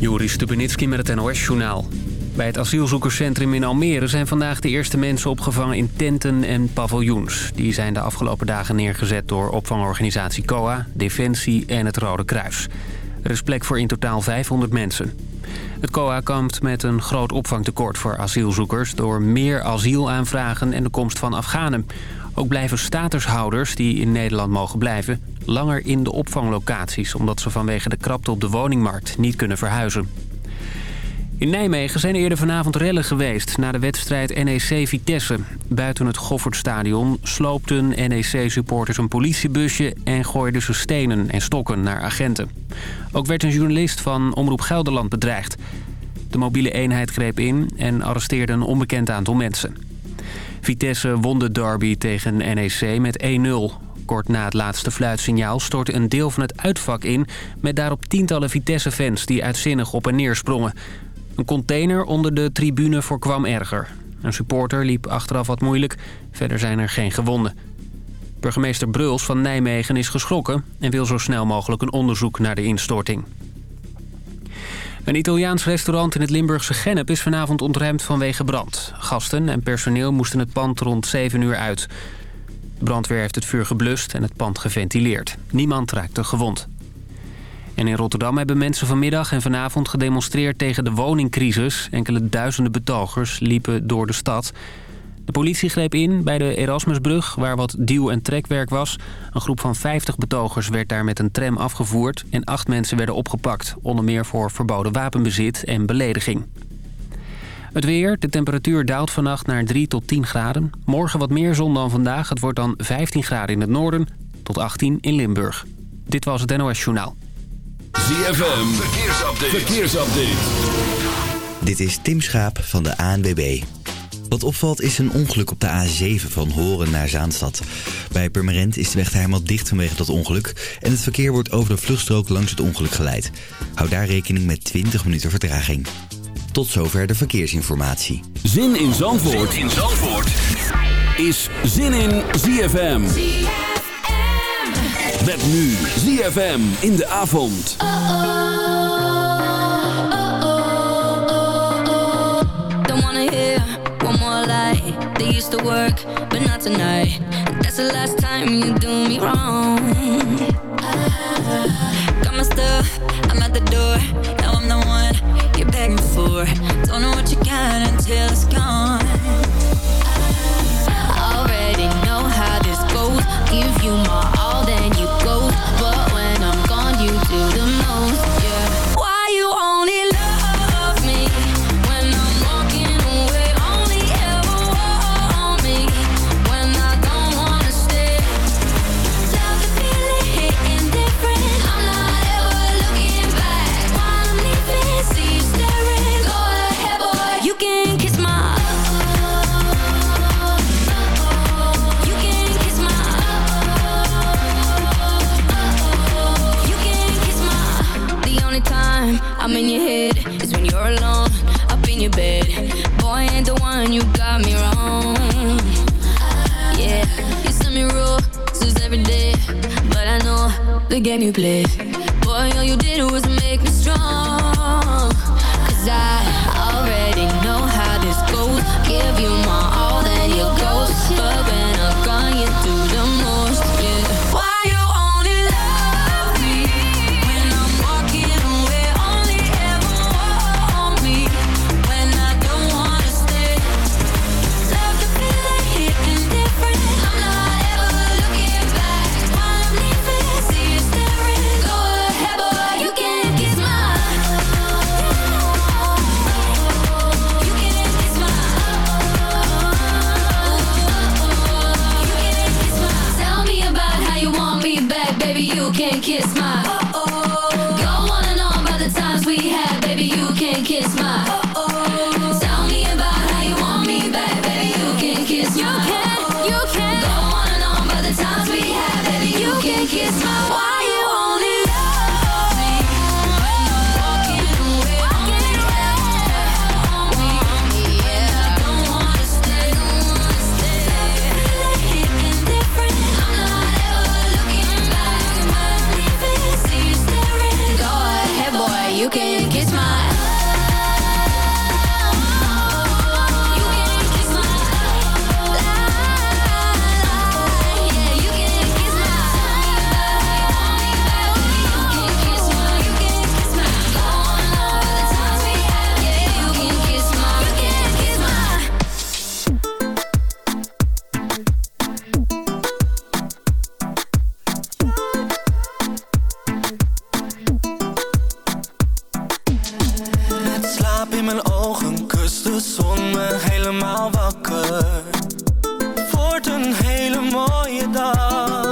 Joris Stubenitski met het NOS-journaal. Bij het asielzoekerscentrum in Almere zijn vandaag de eerste mensen opgevangen in tenten en paviljoens. Die zijn de afgelopen dagen neergezet door opvangorganisatie COA, Defensie en het Rode Kruis. Er is plek voor in totaal 500 mensen. Het COA kampt met een groot opvangtekort voor asielzoekers... door meer asielaanvragen en de komst van Afghanen. Ook blijven statushouders die in Nederland mogen blijven... langer in de opvanglocaties... omdat ze vanwege de krapte op de woningmarkt niet kunnen verhuizen. In Nijmegen zijn eerder vanavond rellen geweest na de wedstrijd NEC-Vitesse. Buiten het Goffertstadion sloopten NEC-supporters een politiebusje... en gooiden ze stenen en stokken naar agenten. Ook werd een journalist van Omroep Gelderland bedreigd. De mobiele eenheid greep in en arresteerde een onbekend aantal mensen. Vitesse won de derby tegen NEC met 1-0. Kort na het laatste fluitsignaal stortte een deel van het uitvak in... met daarop tientallen Vitesse-fans die uitzinnig op en neer sprongen. Een container onder de tribune voorkwam erger. Een supporter liep achteraf wat moeilijk. Verder zijn er geen gewonden. Burgemeester Bruls van Nijmegen is geschrokken... en wil zo snel mogelijk een onderzoek naar de instorting. Een Italiaans restaurant in het Limburgse Gennep is vanavond ontruimd vanwege brand. Gasten en personeel moesten het pand rond 7 uur uit. De brandweer heeft het vuur geblust en het pand geventileerd. Niemand raakte gewond. En in Rotterdam hebben mensen vanmiddag en vanavond gedemonstreerd tegen de woningcrisis. Enkele duizenden betogers liepen door de stad. De politie greep in bij de Erasmusbrug, waar wat duw- en trekwerk was. Een groep van 50 betogers werd daar met een tram afgevoerd... en acht mensen werden opgepakt, onder meer voor verboden wapenbezit en belediging. Het weer, de temperatuur daalt vannacht naar 3 tot 10 graden. Morgen wat meer zon dan vandaag. Het wordt dan 15 graden in het noorden tot 18 in Limburg. Dit was het NOS Journaal. ZFM, verkeersupdate. verkeersupdate. Dit is Tim Schaap van de ANWB. Wat opvalt is een ongeluk op de A7 van Horen naar Zaanstad. Bij Purmerend is de weg helemaal dicht vanwege dat ongeluk... en het verkeer wordt over de vluchtstrook langs het ongeluk geleid. Hou daar rekening met 20 minuten vertraging. Tot zover de verkeersinformatie. Zin in Zandvoort, zin in Zandvoort. is Zin in ZFM. Met nu ZFM in de avond. Don't wanna hear one more lie. They used to work, but not tonight. That's the last time you do me wrong. Got my stuff, I'm at the door. Begging for. Don't know what you got until it's gone. I Already know how this goes. Give you my all, know the game you play. Boy, all you did was wordt een hele mooie dag.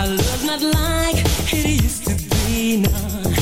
Our love's not like it used to be now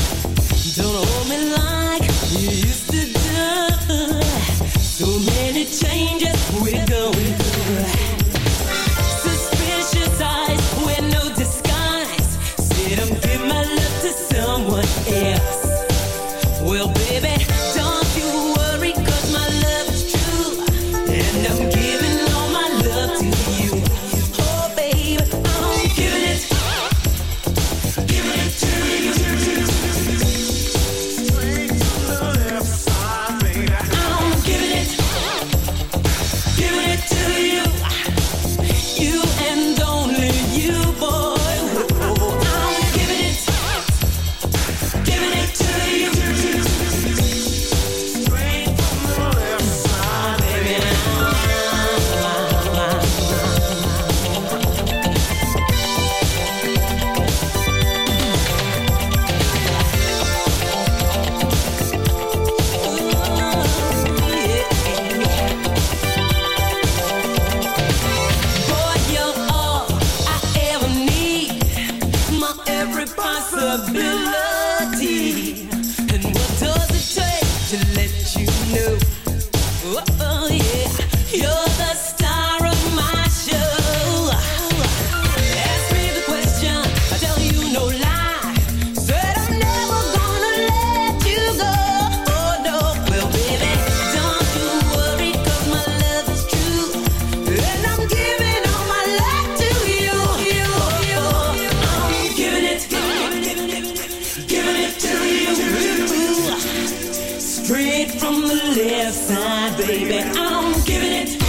left side, baby. I'm giving it.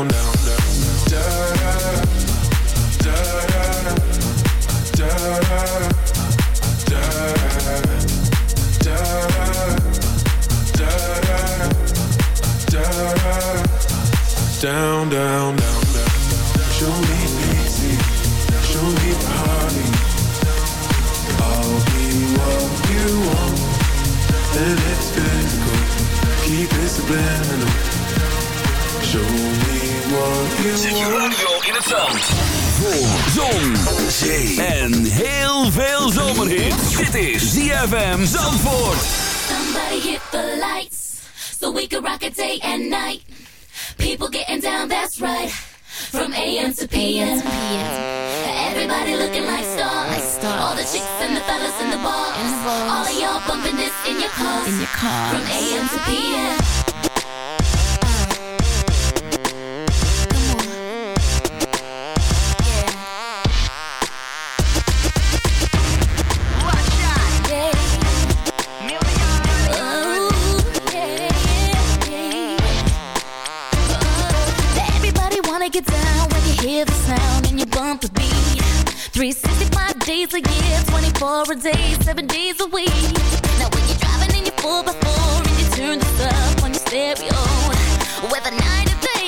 ZFM Zandvoort. Somebody hit the lights so we can rock it day and night. People getting down, that's right. From AM to PM. Everybody looking like stars. All the chicks and the fellas in the bars. All of y'all bumping this in your cars. From AM to PM. a year, 24 a day, 7 days a week Now when you're driving in your 4x4 And you turn the stuff on your stereo With a 9 day.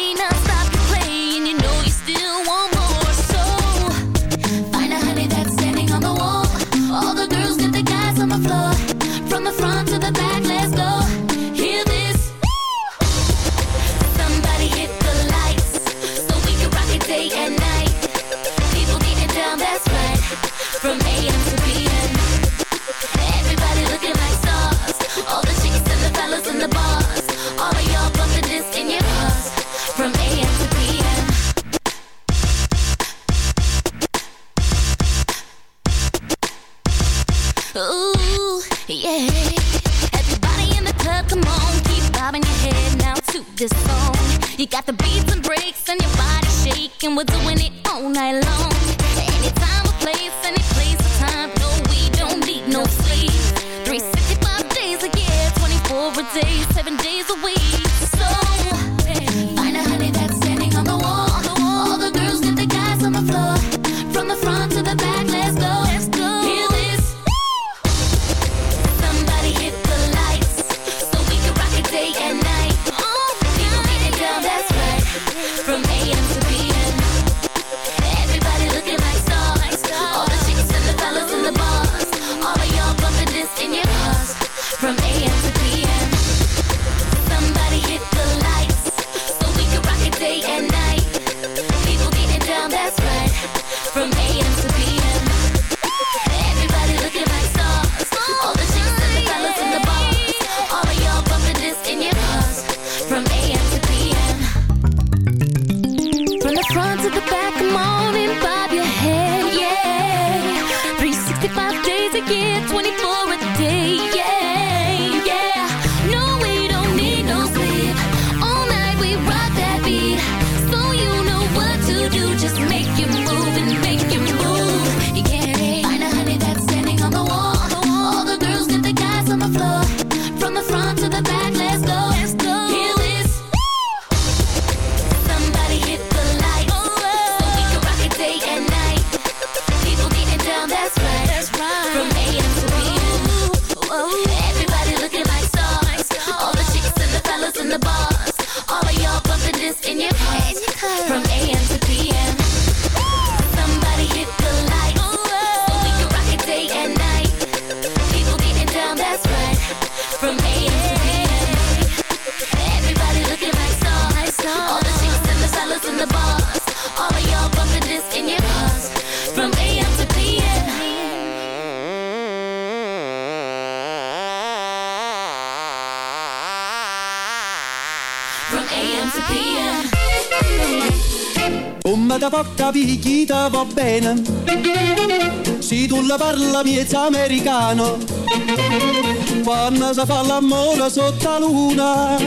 fucking with the disappear. Come da porta picchita va bene, Si tu la parla miezza americano, quando si fa l'amore sotto la luna,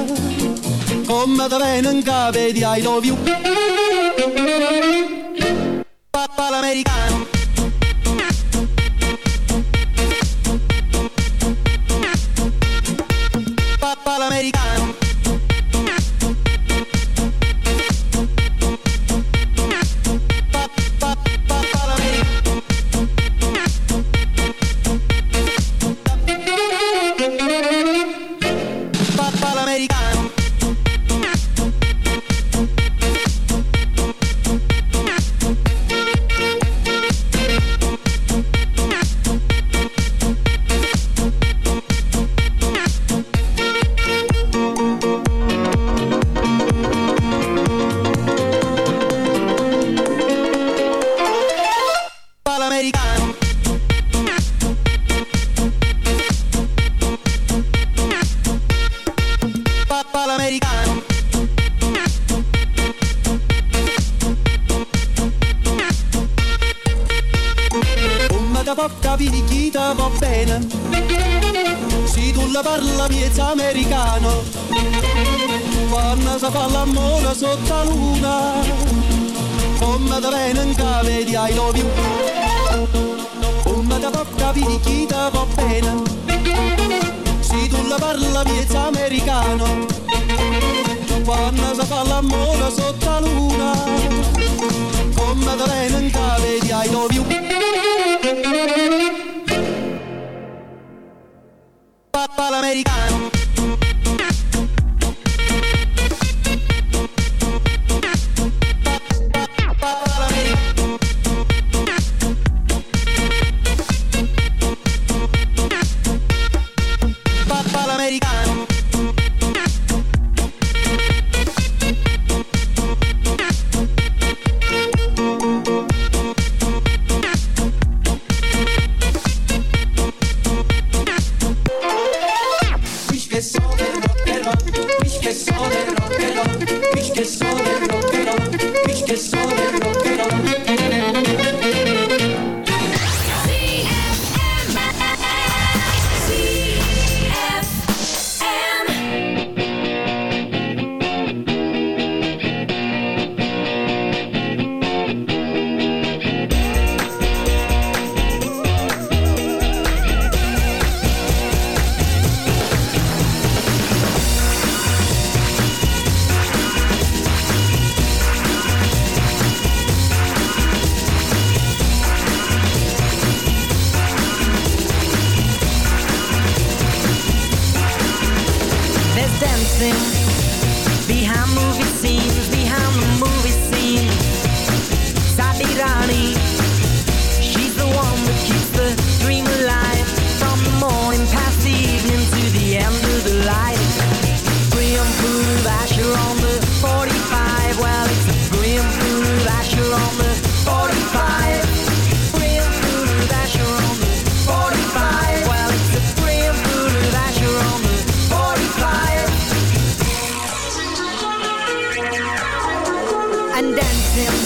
come da venen cape di I love you. I love you him.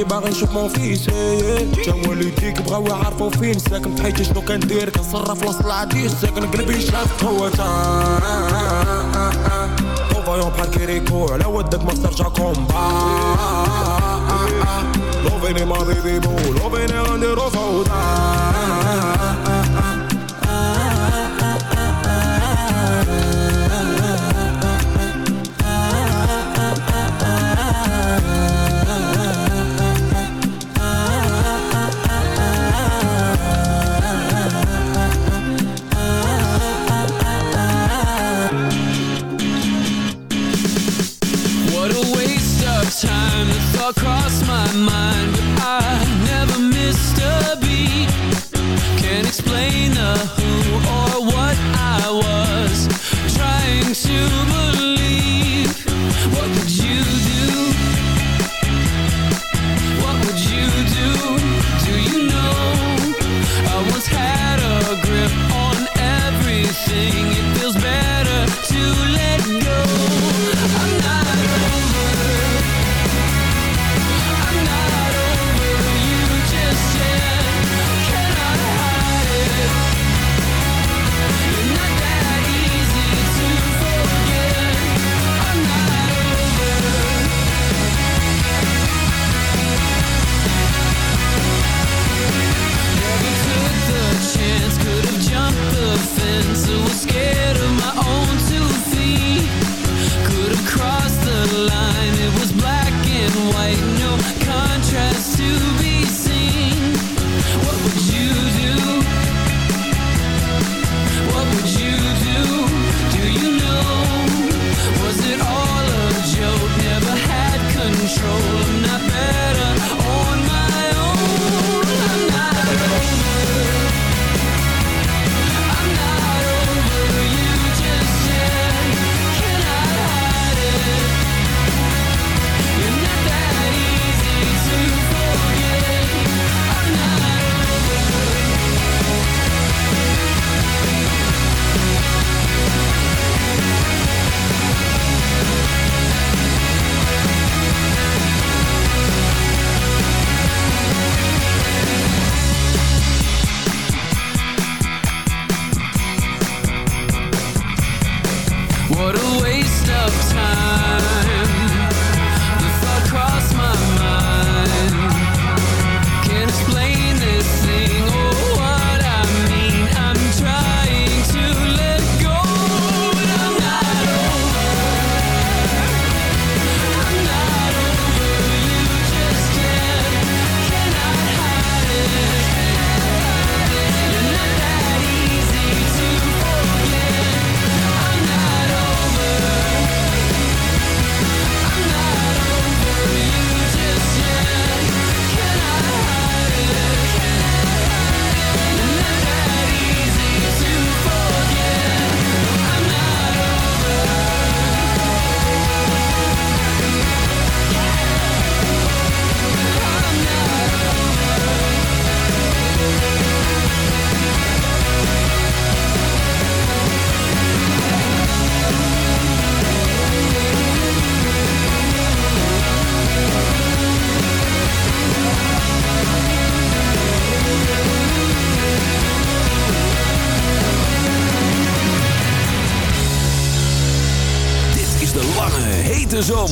كي باغي نشوف مون فيس إيه، إيه. جا ديك بغاو يعرفوا فين. ساكن بحيت شنو كندير؟ كنصرف وسط العادي ساكن قلبي شاف هو فايون آه، آه، آه، بحال كيريكو على ودك ما ترجع كومبا. لوفيني ما بيبي بول لوفيني غنديرو فوضى.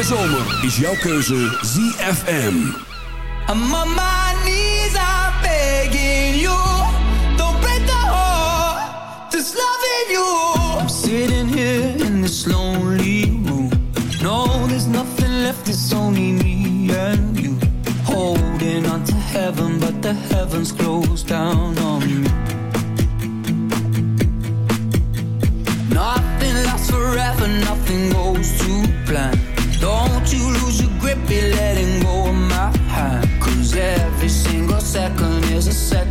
de zomer is jouw keuze ZFM. I'm on my knees, I'm begging you. Don't break the heart that's loving you. I'm sitting here in this lonely room. No, there's nothing left, it's only me and you. Holding on to heaven, but the heavens closed down on second is a second.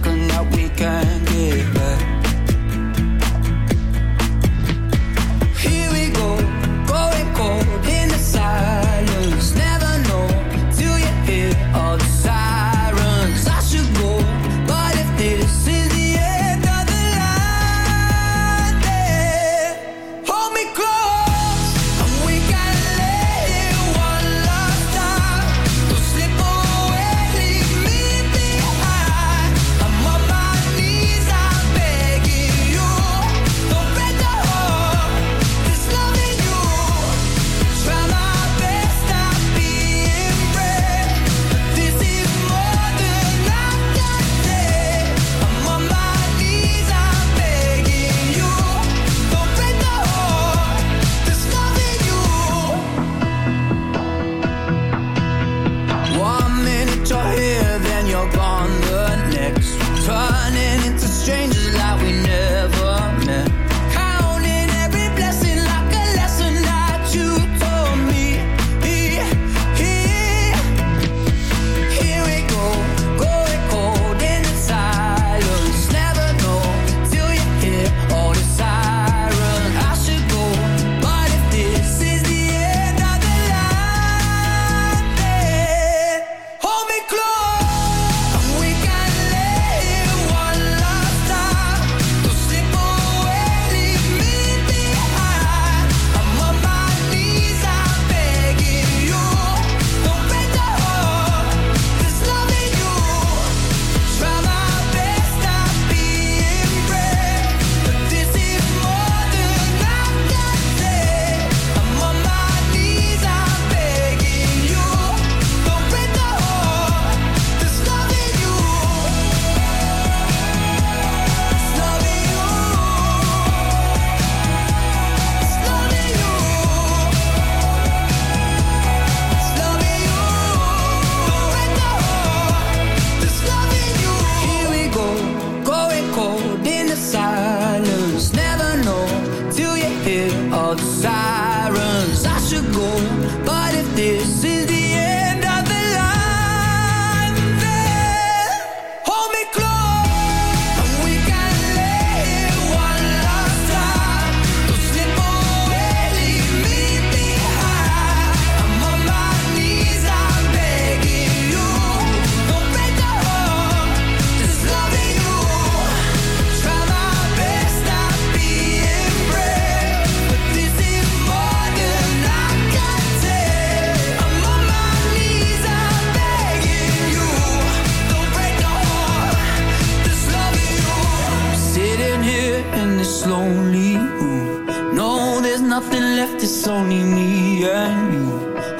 left, it's only me and you.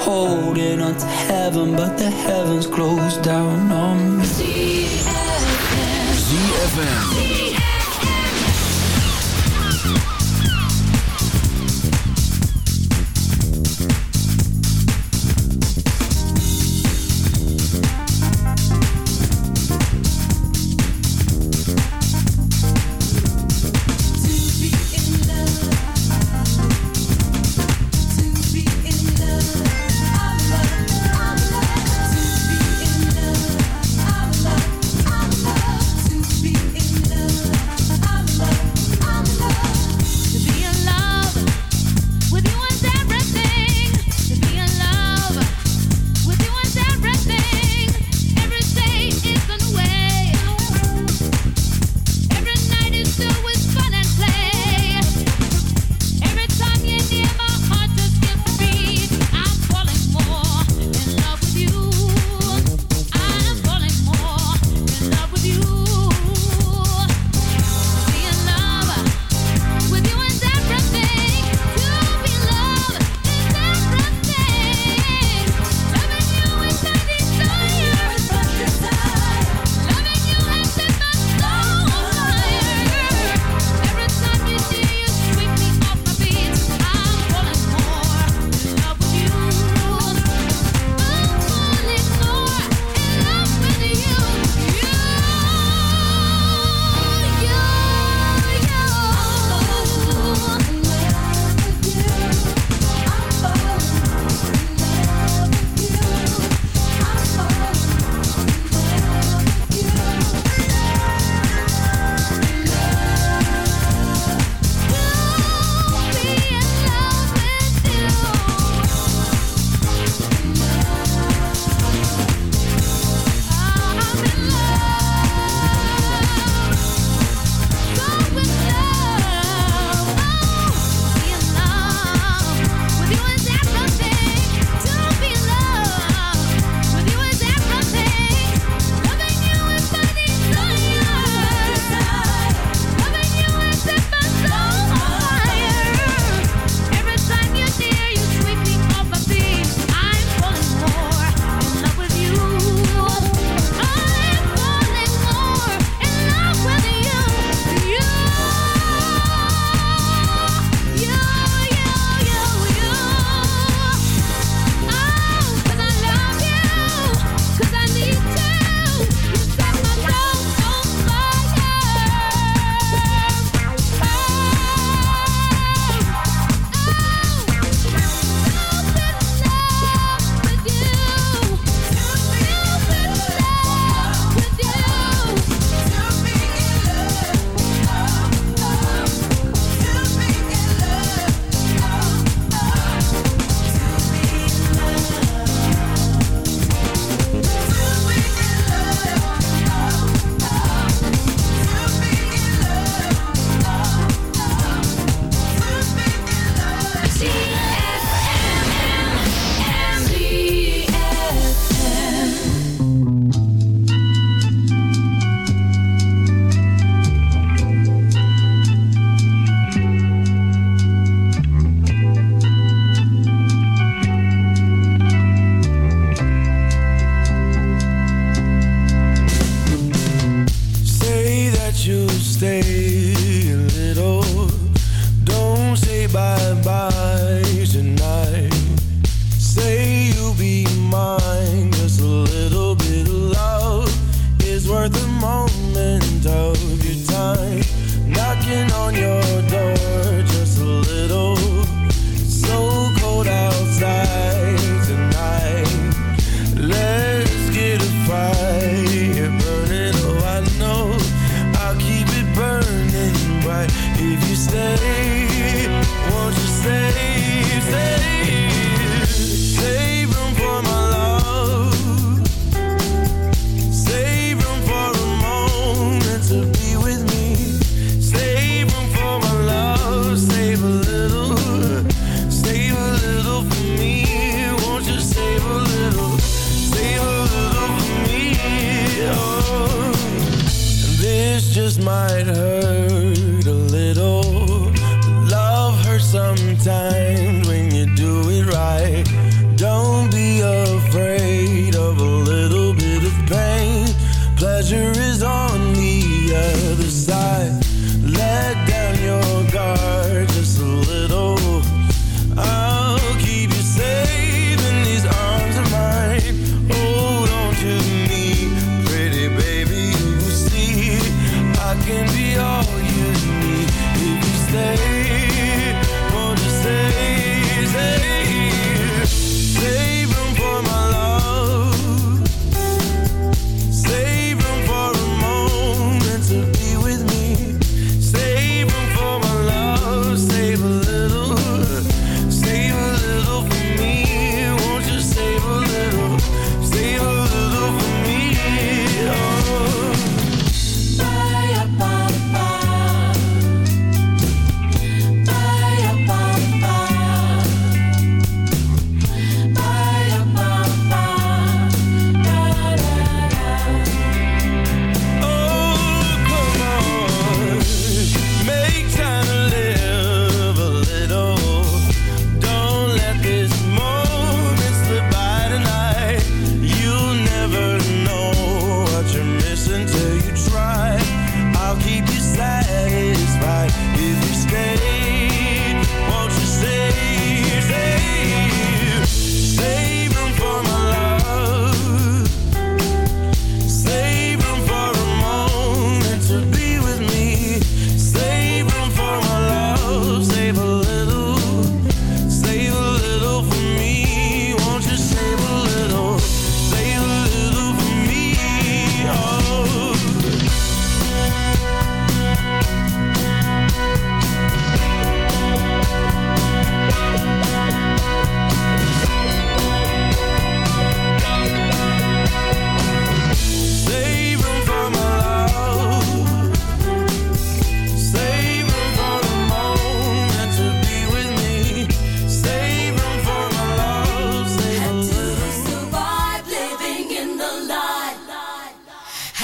Holding on to heaven, but the heavens closed down on me. ZFM